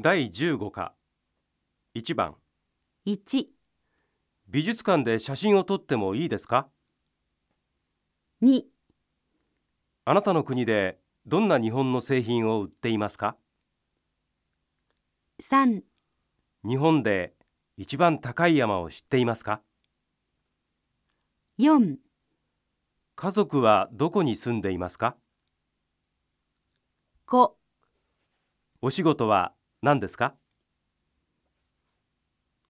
第15課。1番。1、美術館で写真を撮ってもいいですか？2、あなたの国でどんな日本の製品を売っていますか？3、日本で一番高い山を知っていますか？4、家族はどこに住んでいますか？5お仕事は何ですか？